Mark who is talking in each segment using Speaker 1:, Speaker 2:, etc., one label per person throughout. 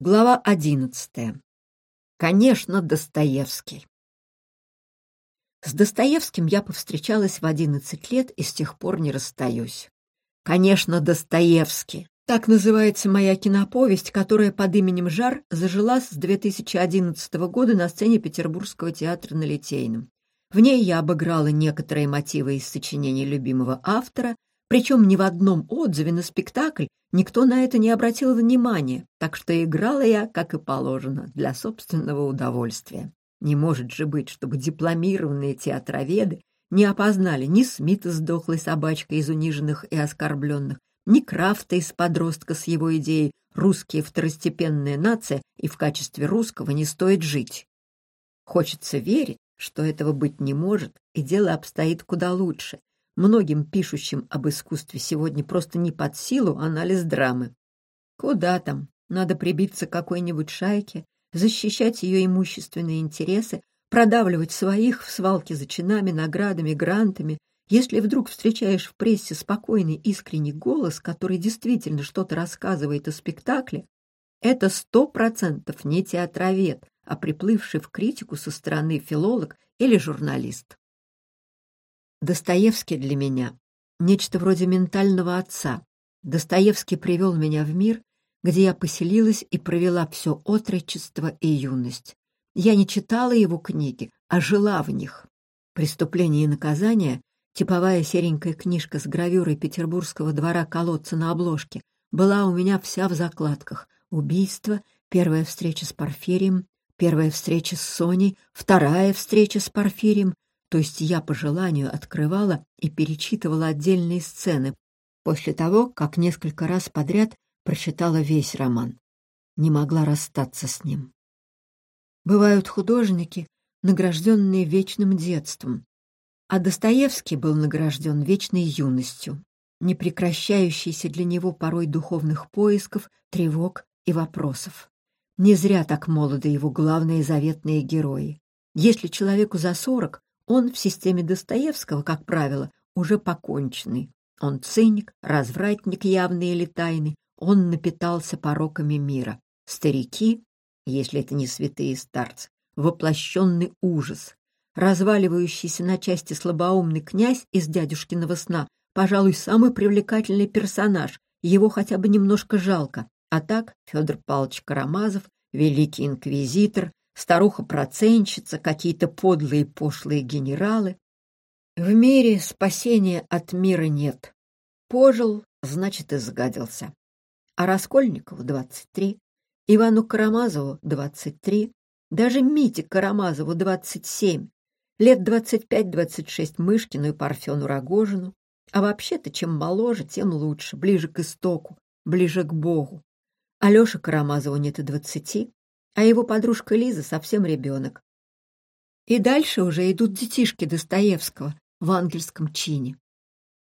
Speaker 1: Глава одиннадцатая. Конечно, Достоевский. С Достоевским я повстречалась в одиннадцать лет и с тех пор не расстаюсь. Конечно, Достоевский. Так называется моя киноповесть, которая под именем «Жар» зажила с 2011 года на сцене Петербургского театра на Литейном. В ней я обыграла некоторые мотивы из сочинений любимого автора, причем ни в одном отзыве на спектакль никто на это не обратил внимания, так что играла я, как и положено, для собственного удовольствия. Не может же быть, чтобы дипломированные театроведы не опознали ни Смита с дохлой собачкой из униженных и оскорбленных, ни Крафта из подростка с его идеей «русские второстепенная нация, и в качестве русского не стоит жить». Хочется верить, что этого быть не может, и дело обстоит куда лучше, Многим пишущим об искусстве сегодня просто не под силу анализ драмы. Куда там? Надо прибиться к какой-нибудь шайке, защищать ее имущественные интересы, продавливать своих в свалке за чинами, наградами, грантами. Если вдруг встречаешь в прессе спокойный, искренний голос, который действительно что-то рассказывает о спектакле, это сто процентов не театровед, а приплывший в критику со стороны филолог или журналист. Достоевский для меня — нечто вроде ментального отца. Достоевский привел меня в мир, где я поселилась и провела все отрочество и юность. Я не читала его книги, а жила в них. «Преступление и наказание» — типовая серенькая книжка с гравюрой петербургского двора колодца на обложке — была у меня вся в закладках. Убийство, первая встреча с Порфирием, первая встреча с Соней, вторая встреча с Порфирием, то есть я по желанию открывала и перечитывала отдельные сцены после того, как несколько раз подряд прочитала весь роман. Не могла расстаться с ним. Бывают художники, награжденные вечным детством, а Достоевский был награжден вечной юностью, непрекращающейся для него порой духовных поисков, тревог и вопросов. Не зря так молоды его главные заветные герои. Если человеку за сорок, он в системе Достоевского, как правило, уже поконченный. Он циник, развратник явный или тайный, он напитался пороками мира. Старики, если это не святые старцы, воплощенный ужас. Разваливающийся на части слабоумный князь из дядюшкиного сна, пожалуй, самый привлекательный персонаж, его хотя бы немножко жалко. А так Федор Павлович Карамазов, великий инквизитор, старуха-проценщица, какие-то подлые пошлые генералы. В мире спасения от мира нет. Пожил, значит, изгадился. А Раскольникову — 23, Ивану Карамазову — 23, даже Мите Карамазову — 27, лет 25-26 Мышкину и Парфену Рогожину. А вообще-то, чем моложе, тем лучше, ближе к истоку, ближе к Богу. Алёше Карамазову нет и двадцати, а его подружка Лиза совсем ребенок. И дальше уже идут детишки Достоевского в ангельском чине.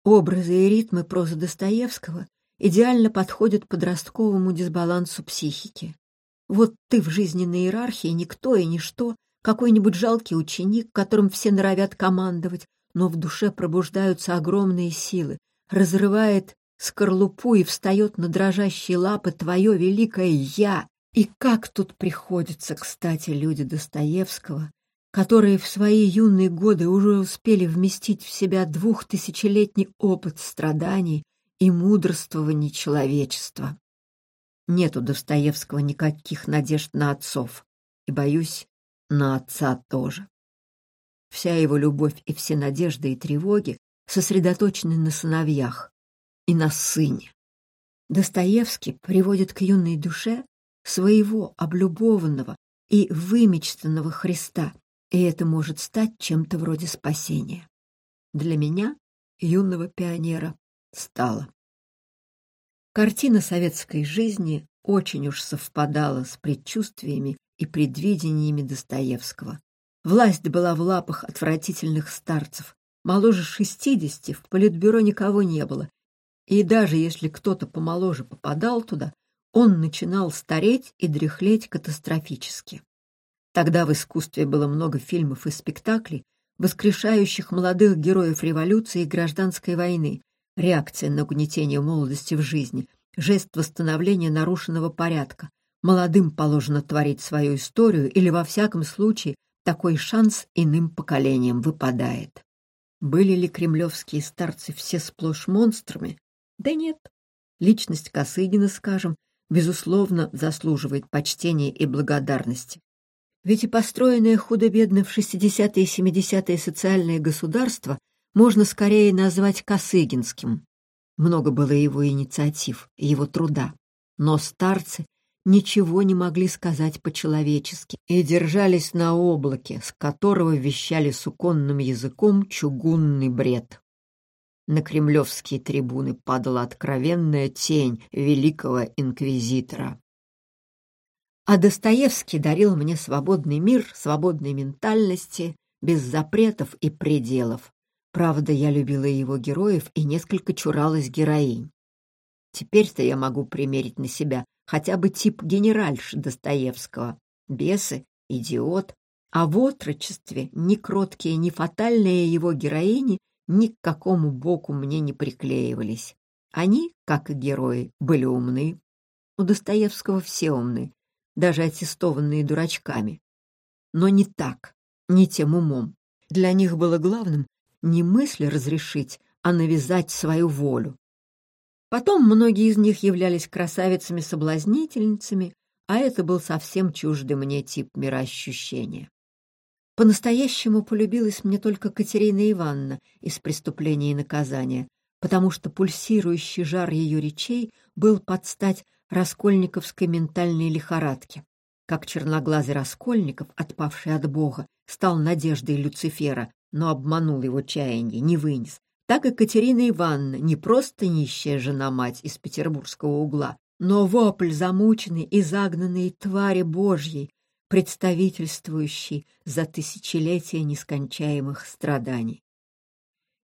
Speaker 1: Образы и ритмы прозы Достоевского идеально подходят подростковому дисбалансу психики. Вот ты в жизненной иерархии никто и ничто, какой-нибудь жалкий ученик, которым все норовят командовать, но в душе пробуждаются огромные силы, разрывает скорлупу и встает на дрожащие лапы твое великое «Я», и как тут приходится, кстати, люди Достоевского, которые в свои юные годы уже успели вместить в себя двухтысячелетний опыт страданий и мудрствований человечества. Нет у Достоевского никаких надежд на отцов, и, боюсь, на отца тоже. Вся его любовь и все надежды и тревоги сосредоточены на сыновьях и на сыне. Достоевский приводит к юной душе своего облюбованного и вымечтанного Христа, и это может стать чем-то вроде спасения. Для меня, юного пионера, стало. Картина советской жизни очень уж совпадала с предчувствиями и предвидениями Достоевского. Власть была в лапах отвратительных старцев. Моложе шестидесяти в политбюро никого не было, и даже если кто-то помоложе попадал туда, он начинал стареть и дряхлеть катастрофически. Тогда в искусстве было много фильмов и спектаклей, воскрешающих молодых героев революции и гражданской войны, реакция на угнетение молодости в жизни, жест восстановления нарушенного порядка. Молодым положено творить свою историю, или, во всяком случае, такой шанс иным поколениям выпадает. Были ли кремлевские старцы все сплошь монстрами? Да нет. Личность Косыгина, скажем, безусловно, заслуживает почтения и благодарности. Ведь и построенное худо-бедно в 60-е и 70-е социальное государство можно скорее назвать Косыгинским. Много было его инициатив, его труда. Но старцы ничего не могли сказать по-человечески и держались на облаке, с которого вещали суконным языком чугунный бред. На кремлевские трибуны падала откровенная тень великого инквизитора. А Достоевский дарил мне свободный мир, свободной ментальности, без запретов и пределов. Правда, я любила его героев и несколько чуралась героинь. Теперь-то я могу примерить на себя хотя бы тип генеральши Достоевского. Бесы, идиот. А в отрочестве ни кроткие, ни фатальные его героини ни к какому боку мне не приклеивались. Они, как и герои, были умны. У Достоевского все умны, даже аттестованные дурачками. Но не так, не тем умом. Для них было главным не мысли разрешить, а навязать свою волю. Потом многие из них являлись красавицами-соблазнительницами, а это был совсем чуждый мне тип мироощущения. По-настоящему полюбилась мне только Катерина Ивановна из «Преступления и наказания», потому что пульсирующий жар ее речей был под стать раскольниковской ментальной лихорадке. Как черноглазый Раскольников, отпавший от Бога, стал надеждой Люцифера, но обманул его чаяние, не вынес, так и Катерина Ивановна не просто нищая жена-мать из петербургского угла, но вопль замученной и загнанной твари Божьей, представительствующей за тысячелетия нескончаемых страданий.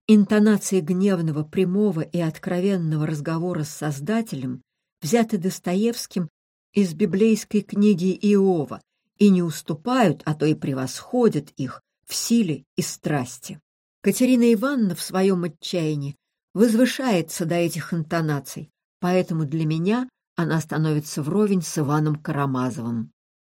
Speaker 1: Интонации гневного, прямого и откровенного разговора с Создателем взяты Достоевским из библейской книги Иова и не уступают, а то и превосходят их в силе и страсти. Катерина Ивановна в своем отчаянии возвышается до этих интонаций, поэтому для меня она становится вровень с Иваном Карамазовым.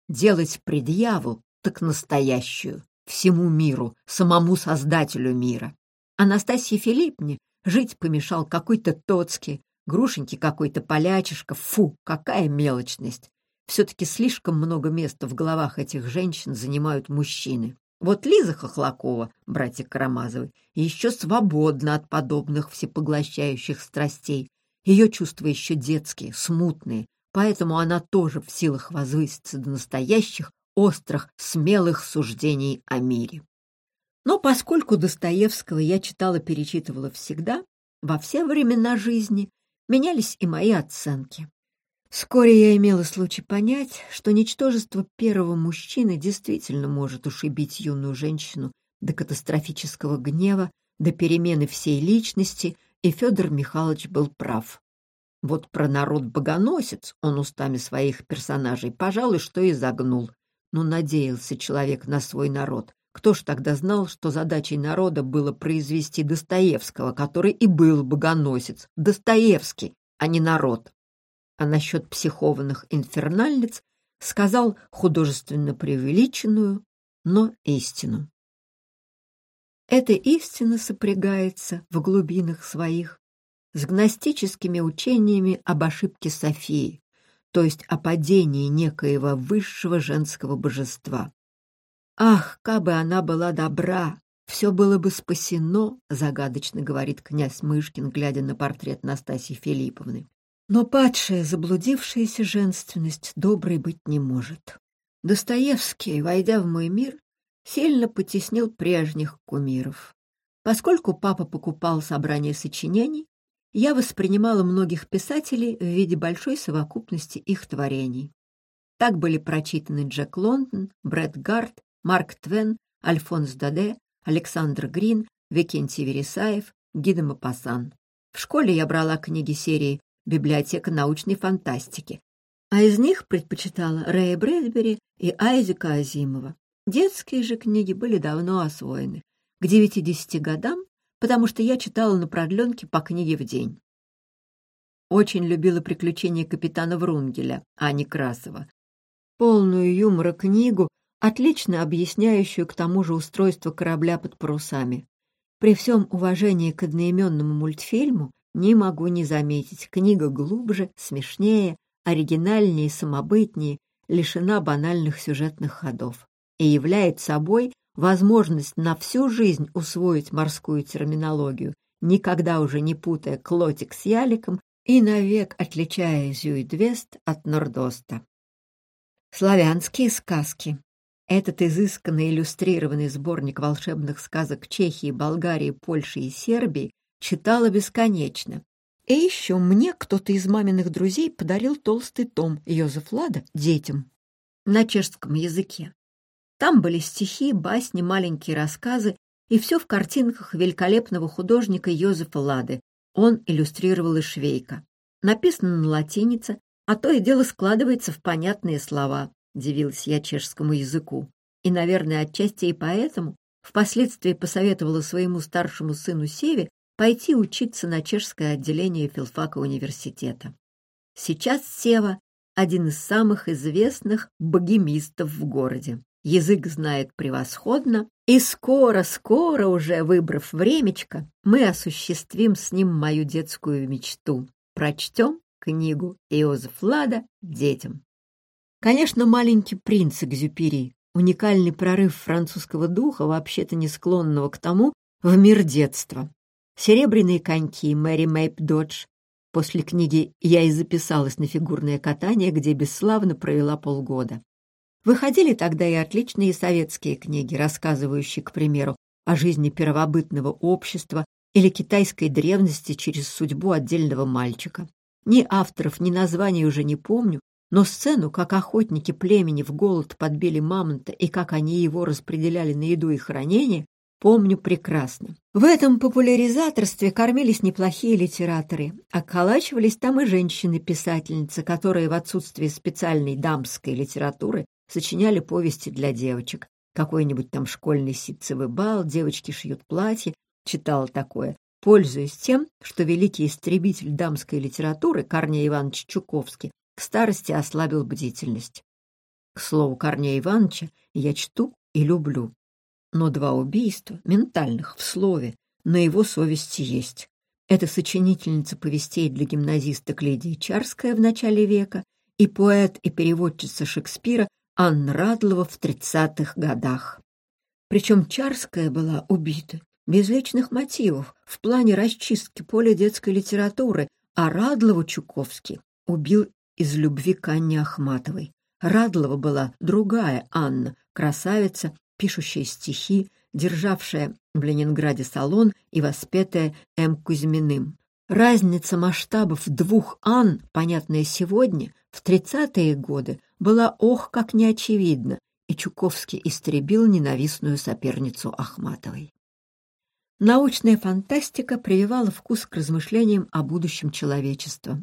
Speaker 1: Делать предъяву, так настоящую, всему миру, самому создателю мира. Анастасии Филиппне жить помешал какой-то Тоцкий, Грушеньки какой-то полячишка. Фу, какая мелочность! Все-таки слишком много места в головах этих женщин занимают мужчины. Вот Лиза Хохлакова, братья Карамазовы, еще свободна от подобных всепоглощающих страстей. Ее чувства еще детские, смутные, поэтому она тоже в силах возвыситься до настоящих, острых, смелых суждений о мире. Но поскольку Достоевского я читала-перечитывала всегда, во все времена жизни, менялись и мои оценки. Вскоре я имела случай понять, что ничтожество первого мужчины действительно может ушибить юную женщину до катастрофического гнева, до перемены всей личности, и Федор Михайлович был прав. Вот про народ-богоносец он устами своих персонажей, пожалуй, что и загнул. Но надеялся человек на свой народ. Кто ж тогда знал, что задачей народа было произвести Достоевского, который и был богоносец, Достоевский, а не народ? а насчет психованных инфернальниц сказал художественно преувеличенную, но истину. Эта истина сопрягается в глубинах своих с гностическими учениями об ошибке Софии, то есть о падении некоего высшего женского божества. «Ах, кабы она была добра, все было бы спасено», — загадочно говорит князь Мышкин, глядя на портрет Настасьи Филипповны. Но падшая, заблудившаяся женственность доброй быть не может. Достоевский, войдя в мой мир, сильно потеснил прежних кумиров. Поскольку папа покупал собрание сочинений, я воспринимала многих писателей в виде большой совокупности их творений. Так были прочитаны Джек Лондон, Брэд Гарт, Марк Твен, Альфонс Даде, Александр Грин, Викентий Вересаев, Гида Мапасан. В школе я брала книги серии библиотека научной фантастики, а из них предпочитала Рэя Брэдбери и Айзека Азимова. Детские же книги были давно освоены. К 9-10 годам, потому что я читала на продленке по книге в день. очень любила приключения капитана Врунгеля, а не Красова. Полную юмора книгу, отлично объясняющую к тому же устройство корабля под парусами. При всем уважении к одноименному мультфильму не могу не заметить, книга глубже, смешнее, оригинальнее и самобытнее, лишена банальных сюжетных ходов и является собой возможность на всю жизнь усвоить морскую терминологию, никогда уже не путая клотик с яликом и навек отличая Зюидвест от Нордоста. Славянские сказки. Этот изысканно иллюстрированный сборник волшебных сказок Чехии, Болгарии, Польши и Сербии читала бесконечно. И еще мне кто-то из маминых друзей подарил толстый том Йозеф Лада детям на чешском языке. Там были стихи, басни, маленькие рассказы и все в картинках великолепного художника Йозефа Лады. Он иллюстрировал и швейка. Написано на латинице, а то и дело складывается в понятные слова, дивилась я чешскому языку. И, наверное, отчасти и поэтому впоследствии посоветовала своему старшему сыну Севе пойти учиться на чешское отделение филфака университета. Сейчас Сева — один из самых известных богемистов в городе. Язык знает превосходно, и скоро-скоро уже, выбрав времечко, мы осуществим с ним мою детскую мечту. Прочтем книгу Иозеф Лада детям. Конечно, «Маленький принц» Экзюпери — уникальный прорыв французского духа, вообще-то не склонного к тому, в мир детства. «Серебряные коньки» Мэри Мэйп Додж. После книги я и записалась на фигурное катание, где бесславно провела полгода. Выходили тогда и отличные советские книги, рассказывающие, к примеру, о жизни первобытного общества или китайской древности через судьбу отдельного мальчика. Ни авторов, ни названий уже не помню, но сцену, как охотники племени в голод подбили мамонта и как они его распределяли на еду и хранение, помню прекрасно. В этом популяризаторстве кормились неплохие литераторы, околачивались там и женщины-писательницы, которые в отсутствие специальной дамской литературы сочиняли повести для девочек. Какой-нибудь там школьный ситцевый бал, девочки шьют платье, читала такое, пользуясь тем, что великий истребитель дамской литературы Корней Иванович Чуковский к старости ослабил бдительность. К слову, Корнея Ивановича я чту и люблю. Но два убийства, ментальных, в слове, на его совести есть. Это сочинительница повестей для гимназисток Лидия Чарская в начале века и поэт и переводчица Шекспира Анна Радлова в тридцатых годах. Причем Чарская была убита без личных мотивов в плане расчистки поля детской литературы, а Радлову Чуковский убил из любви к Анне Ахматовой. Радлова была другая Анна, красавица, пишущая стихи, державшая в Ленинграде салон и воспетая М. Кузьминым. Разница масштабов двух Ан, понятная сегодня, в тридцатые годы, была ох как неочевидна, и Чуковский истребил ненавистную соперницу Ахматовой. Научная фантастика прививала вкус к размышлениям о будущем человечества.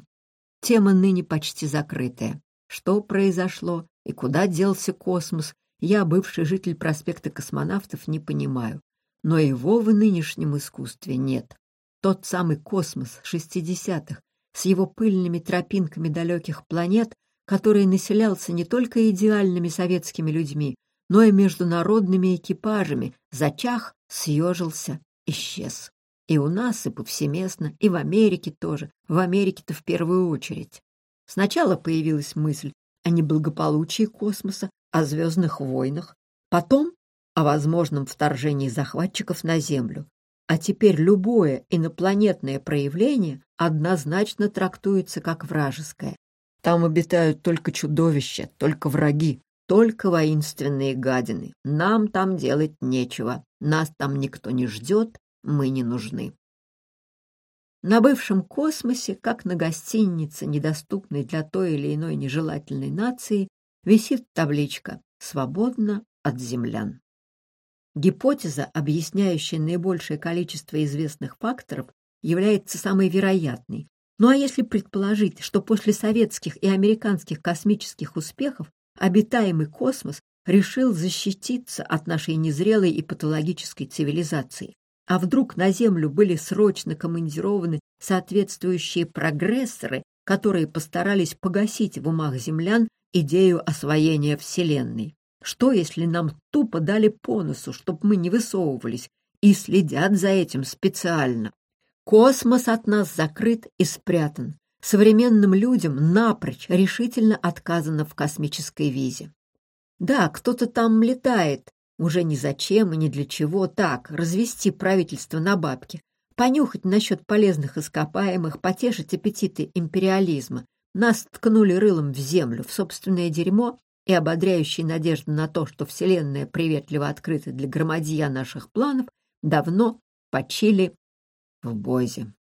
Speaker 1: Тема ныне почти закрытая. Что произошло и куда делся космос, я, бывший житель проспекта космонавтов, не понимаю. Но его в нынешнем искусстве нет. Тот самый космос шестидесятых с его пыльными тропинками далеких планет который населялся не только идеальными советскими людьми, но и международными экипажами, зачах, съежился, исчез. И у нас, и повсеместно, и в Америке тоже, в Америке-то в первую очередь. Сначала появилась мысль о неблагополучии космоса, о звездных войнах, потом о возможном вторжении захватчиков на Землю. А теперь любое инопланетное проявление однозначно трактуется как вражеское. Там обитают только чудовища, только враги, только воинственные гадины. Нам там делать нечего. Нас там никто не ждет, мы не нужны. На бывшем космосе, как на гостинице, недоступной для той или иной нежелательной нации, висит табличка «Свободно от землян». Гипотеза, объясняющая наибольшее количество известных факторов, является самой вероятной, ну а если предположить, что после советских и американских космических успехов обитаемый космос решил защититься от нашей незрелой и патологической цивилизации, а вдруг на Землю были срочно командированы соответствующие прогрессоры, которые постарались погасить в умах землян идею освоения Вселенной. Что, если нам тупо дали по носу, чтоб мы не высовывались, и следят за этим специально? Космос от нас закрыт и спрятан. Современным людям напрочь решительно отказано в космической визе. Да, кто-то там летает, уже ни зачем и ни для чего так, развести правительство на бабки, понюхать насчет полезных ископаемых, потешить аппетиты империализма. Нас ткнули рылом в землю, в собственное дерьмо и ободряющие надежды на то, что Вселенная приветливо открыта для громадья наших планов, давно почили в Бозе.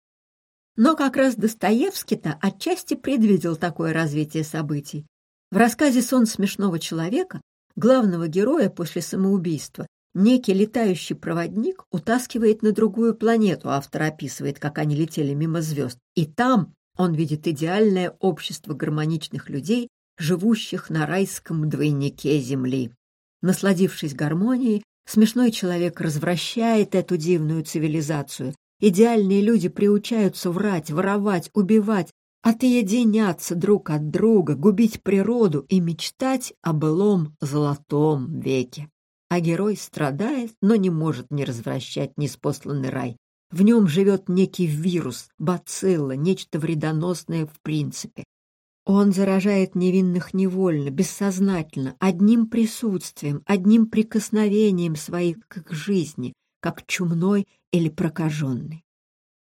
Speaker 1: Но как раз Достоевский-то отчасти предвидел такое развитие событий. В рассказе «Сон смешного человека» главного героя после самоубийства некий летающий проводник утаскивает на другую планету, автор описывает, как они летели мимо звезд, и там он видит идеальное общество гармоничных людей, живущих на райском двойнике Земли. Насладившись гармонией, смешной человек развращает эту дивную цивилизацию. Идеальные люди приучаются врать, воровать, убивать, отъединяться друг от друга, губить природу и мечтать о былом золотом веке. А герой страдает, но не может не развращать неспосланный рай. В нем живет некий вирус, бацилла, нечто вредоносное в принципе. Он заражает невинных невольно, бессознательно, одним присутствием, одним прикосновением своих к жизни, как чумной или прокаженный.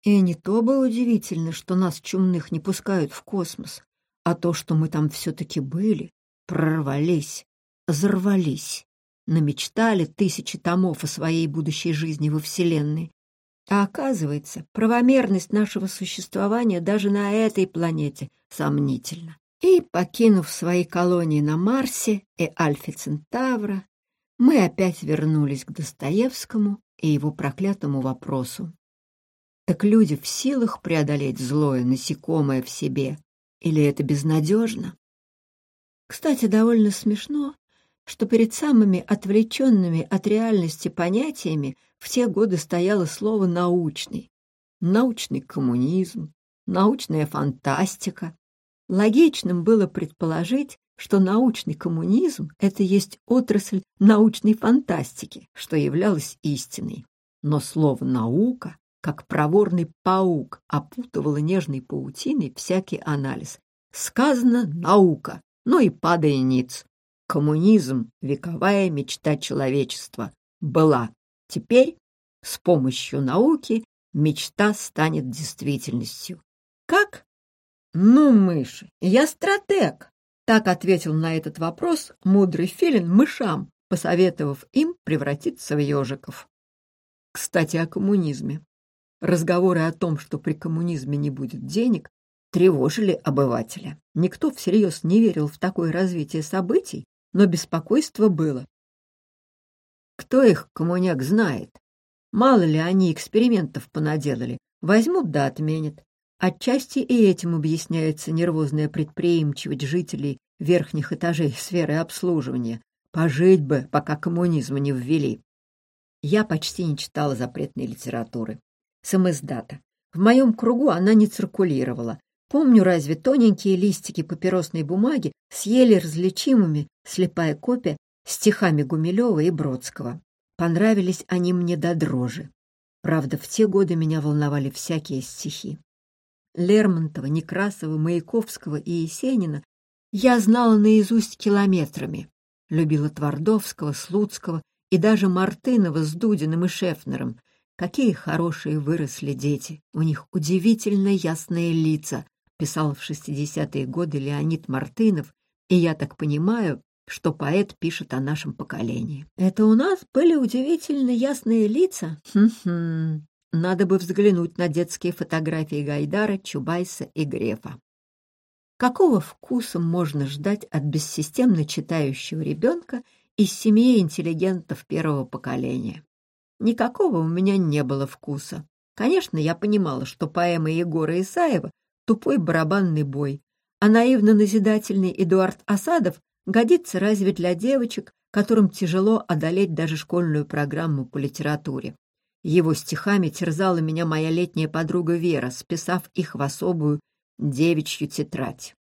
Speaker 1: И не то бы удивительно, что нас чумных не пускают в космос, а то, что мы там все-таки были, прорвались, взорвались, намечтали тысячи томов о своей будущей жизни во Вселенной, а оказывается, правомерность нашего существования даже на этой планете сомнительна. И, покинув свои колонии на Марсе и Альфе Центавра, мы опять вернулись к Достоевскому и его проклятому вопросу. Так люди в силах преодолеть злое насекомое в себе? Или это безнадежно? Кстати, довольно смешно, что перед самыми отвлеченными от реальности понятиями в те годы стояло слово «научный». Научный коммунизм, научная фантастика. Логичным было предположить, что научный коммунизм — это есть отрасль научной фантастики, что являлось истиной. Но слово «наука», как проворный паук, опутывало нежной паутиной всякий анализ. Сказано «наука», но и падая ниц. Коммунизм — вековая мечта человечества. Была. Теперь с помощью науки мечта станет действительностью. Как? Ну, мыши, я стратег. Так ответил на этот вопрос мудрый филин мышам, посоветовав им превратиться в ежиков. Кстати, о коммунизме. Разговоры о том, что при коммунизме не будет денег, тревожили обывателя. Никто всерьез не верил в такое развитие событий, но беспокойство было. Кто их, коммуняк, знает? Мало ли они экспериментов понаделали. Возьмут да отменят. Отчасти и этим объясняется нервозная предприимчивость жителей верхних этажей сферы обслуживания. Пожить бы, пока коммунизма не ввели. Я почти не читала запретной литературы. Самоиздата. В моем кругу она не циркулировала, Помню разве тоненькие листики папиросной бумаги с еле различимыми, слепая копия, стихами Гумилева и Бродского. Понравились они мне до дрожи. Правда, в те годы меня волновали всякие стихи. Лермонтова, Некрасова, Маяковского и Есенина я знала наизусть километрами. Любила Твардовского, Слуцкого и даже Мартынова с Дудиным и Шефнером. Какие хорошие выросли дети, у них удивительно ясные лица, писал в 60-е годы Леонид Мартынов, и я так понимаю, что поэт пишет о нашем поколении. Это у нас были удивительно ясные лица? Хм-хм. Надо бы взглянуть на детские фотографии Гайдара, Чубайса и Грефа. Какого вкуса можно ждать от бессистемно читающего ребенка из семьи интеллигентов первого поколения? Никакого у меня не было вкуса. Конечно, я понимала, что поэмы Егора Исаева тупой барабанный бой, а наивно-назидательный Эдуард Осадов годится разве для девочек, которым тяжело одолеть даже школьную программу по литературе. Его стихами терзала меня моя летняя подруга Вера, списав их в особую девичью тетрадь.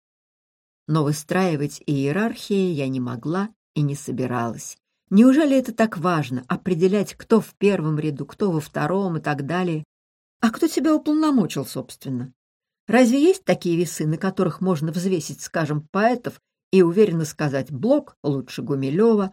Speaker 1: Но выстраивать иерархии я не могла и не собиралась. Неужели это так важно — определять, кто в первом ряду, кто во втором и так далее? А кто тебя уполномочил, собственно? Разве есть такие весы, на которых можно взвесить, скажем, поэтов и уверенно сказать «Блок лучше Гумилева»,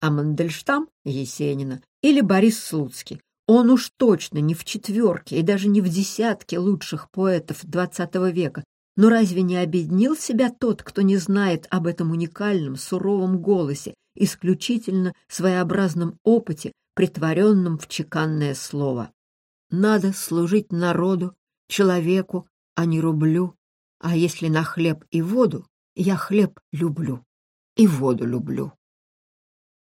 Speaker 1: а Мандельштам — Есенина или Борис Слуцкий? Он уж точно не в четверке и даже не в десятке лучших поэтов XX века. Но разве не обеднил себя тот, кто не знает об этом уникальном, суровом голосе, исключительно своеобразном опыте, притворенном в чеканное слово? Надо служить народу, человеку, а не рублю. А если на хлеб и воду, я хлеб люблю и воду люблю.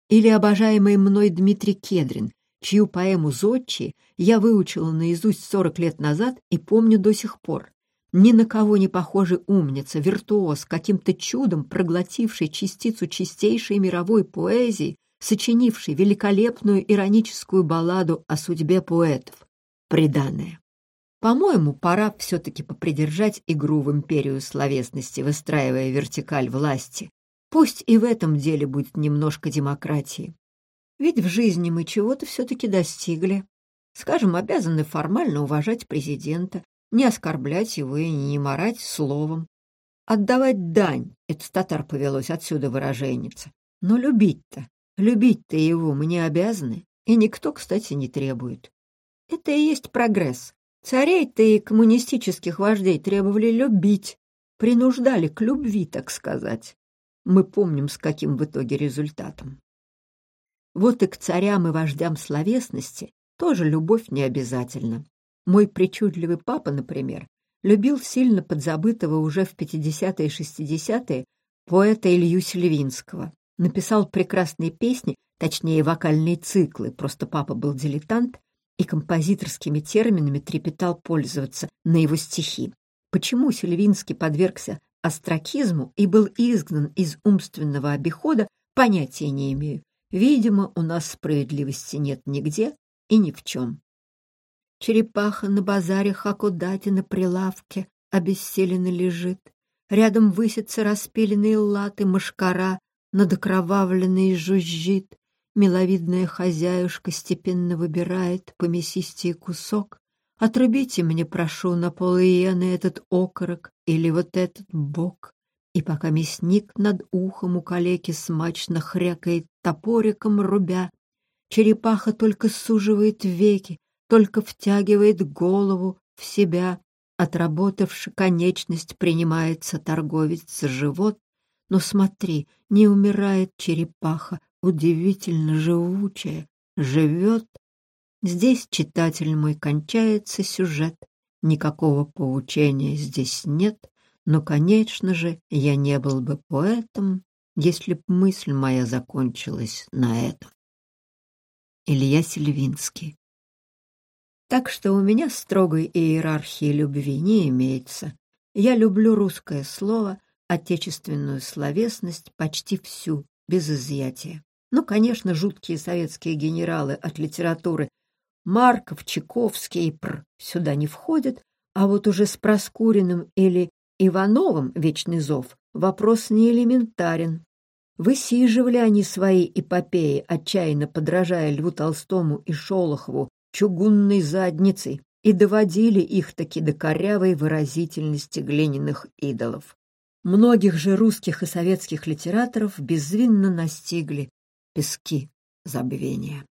Speaker 1: Или обожаемый мной Дмитрий Кедрин, чью поэму «Зодчи» я выучила наизусть сорок лет назад и помню до сих пор. Ни на кого не похожий умница, виртуоз, каким-то чудом проглотивший частицу чистейшей мировой поэзии, сочинивший великолепную ироническую балладу о судьбе поэтов. Приданное. По-моему, пора все-таки попридержать игру в империю словесности, выстраивая вертикаль власти. Пусть и в этом деле будет немножко демократии. Ведь в жизни мы чего-то все-таки достигли. Скажем, обязаны формально уважать президента, не оскорблять его и не морать словом. Отдавать дань — это татар повелось отсюда выраженница. Но любить-то, любить-то его мы не обязаны, и никто, кстати, не требует. Это и есть прогресс. Царей-то и коммунистических вождей требовали любить, принуждали к любви, так сказать. Мы помним, с каким в итоге результатом. Вот и к царям и вождям словесности тоже любовь не обязательна. Мой причудливый папа, например, любил сильно подзабытого уже в 50-е и 60-е поэта Илью Селивинского. Написал прекрасные песни, точнее вокальные циклы, просто папа был дилетант и композиторскими терминами трепетал пользоваться на его стихи. Почему Сильвинский подвергся остракизму и был изгнан из умственного обихода, понятия не имею. Видимо, у нас справедливости нет нигде и ни в чем. Черепаха на базаре Хакудате на прилавке обессиленно лежит. Рядом высятся распиленные латы мошкара, над окровавленной жужжит. Миловидная хозяюшка степенно выбирает по мясистее кусок. Отрубите мне, прошу, на полыены этот окорок или вот этот бок. И пока мясник над ухом у калеки смачно хрякает топориком рубя, черепаха только суживает веки, только втягивает голову в себя. Отработавши конечность, принимается торговец живот. Но смотри, не умирает черепаха, удивительно живучая, живет. Здесь, читатель мой, кончается сюжет. Никакого поучения здесь нет, но, конечно же, я не был бы поэтом, если б мысль моя закончилась на этом. Илья Сильвинский Так что у меня строгой иерархии любви не имеется. Я люблю русское слово, отечественную словесность почти всю, без изъятия. Ну, конечно, жуткие советские генералы от литературы Марков, Чайковский и Пр сюда не входят, а вот уже с Проскуриным или Ивановым «Вечный зов» вопрос не элементарен. Высиживали они свои эпопеи, отчаянно подражая Льву Толстому и Шолохову чугунной задницей, и доводили их таки до корявой выразительности глиняных идолов. Многих же русских и советских литераторов безвинно настигли пески забвения.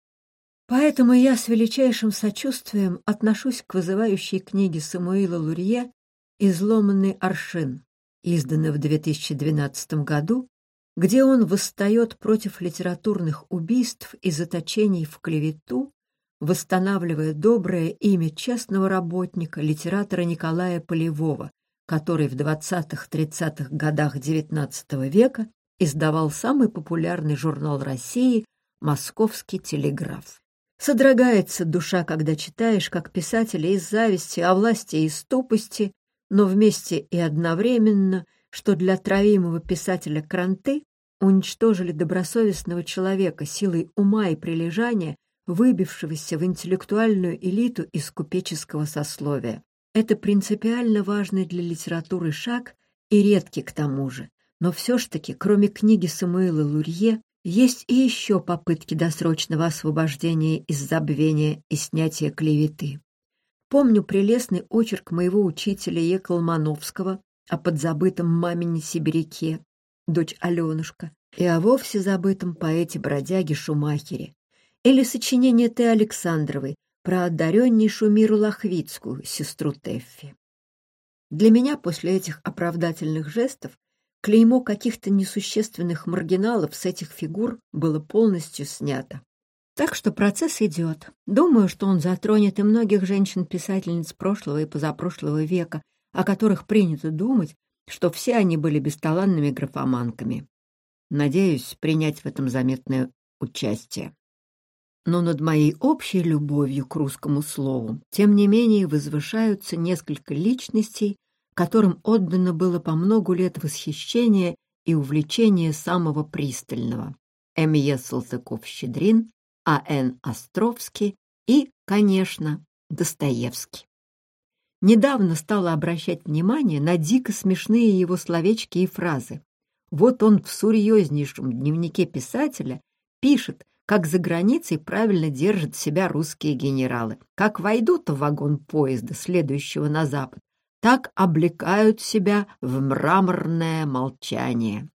Speaker 1: Поэтому я с величайшим сочувствием отношусь к вызывающей книге Самуила Лурье «Изломанный аршин», изданной в 2012 году, где он восстает против литературных убийств и заточений в клевету, восстанавливая доброе имя честного работника, литератора Николая Полевого, который в 20-30-х годах XIX века издавал самый популярный журнал России «Московский телеграф». Содрогается душа, когда читаешь, как писатели из зависти, о власти и из тупости, но вместе и одновременно, что для травимого писателя Кранты уничтожили добросовестного человека силой ума и прилежания выбившегося в интеллектуальную элиту из купеческого сословия. Это принципиально важный для литературы шаг и редкий к тому же. Но все ж таки, кроме книги Самуила Лурье, есть и еще попытки досрочного освобождения из забвения и снятия клеветы. Помню прелестный очерк моего учителя Е. Колмановского о подзабытом мамине сибиряке, дочь Аленушка, и о вовсе забытом поэте-бродяге Шумахере, или сочинение Т. Александровой про одареннейшую Миру Лохвицкую, сестру Теффи. Для меня после этих оправдательных жестов клеймо каких-то несущественных маргиналов с этих фигур было полностью снято. Так что процесс идет. Думаю, что он затронет и многих женщин-писательниц прошлого и позапрошлого века, о которых принято думать, что все они были бесталанными графоманками. Надеюсь принять в этом заметное участие. Но над моей общей любовью к русскому слову, тем не менее, возвышаются несколько личностей, которым отдано было по многу лет восхищения и увлечения самого пристального. М.Е. Салтыков-Щедрин, а.Н. Островский и, конечно, Достоевский. Недавно стала обращать внимание на дико смешные его словечки и фразы. Вот он в серьезнейшем дневнике писателя пишет, как за границей правильно держат себя русские генералы, как войдут в вагон поезда, следующего на запад, так облекают себя в мраморное молчание.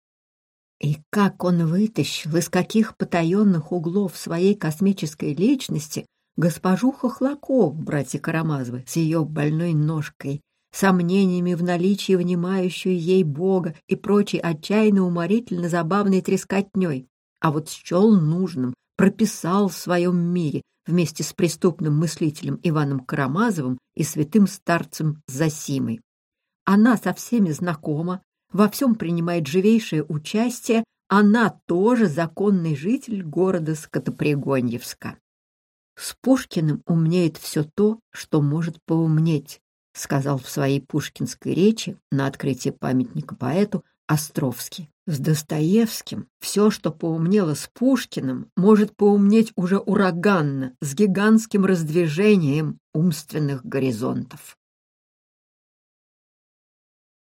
Speaker 1: И как он вытащил, из каких потаенных углов своей космической личности госпожу Хохлаков, братья Карамазовы, с ее больной ножкой, сомнениями в наличии внимающую ей Бога и прочей отчаянно уморительно забавной трескотней, а вот счел нужным, прописал в своем мире вместе с преступным мыслителем Иваном Карамазовым и святым старцем Засимой. Она со всеми знакома, во всем принимает живейшее участие, она тоже законный житель города Скотопригоньевска. С Пушкиным умнеет все то, что может поумнеть, сказал в своей пушкинской речи на открытии памятника поэту Островский. С Достоевским все, что поумнело с Пушкиным, может поумнеть уже ураганно, с гигантским раздвижением умственных горизонтов.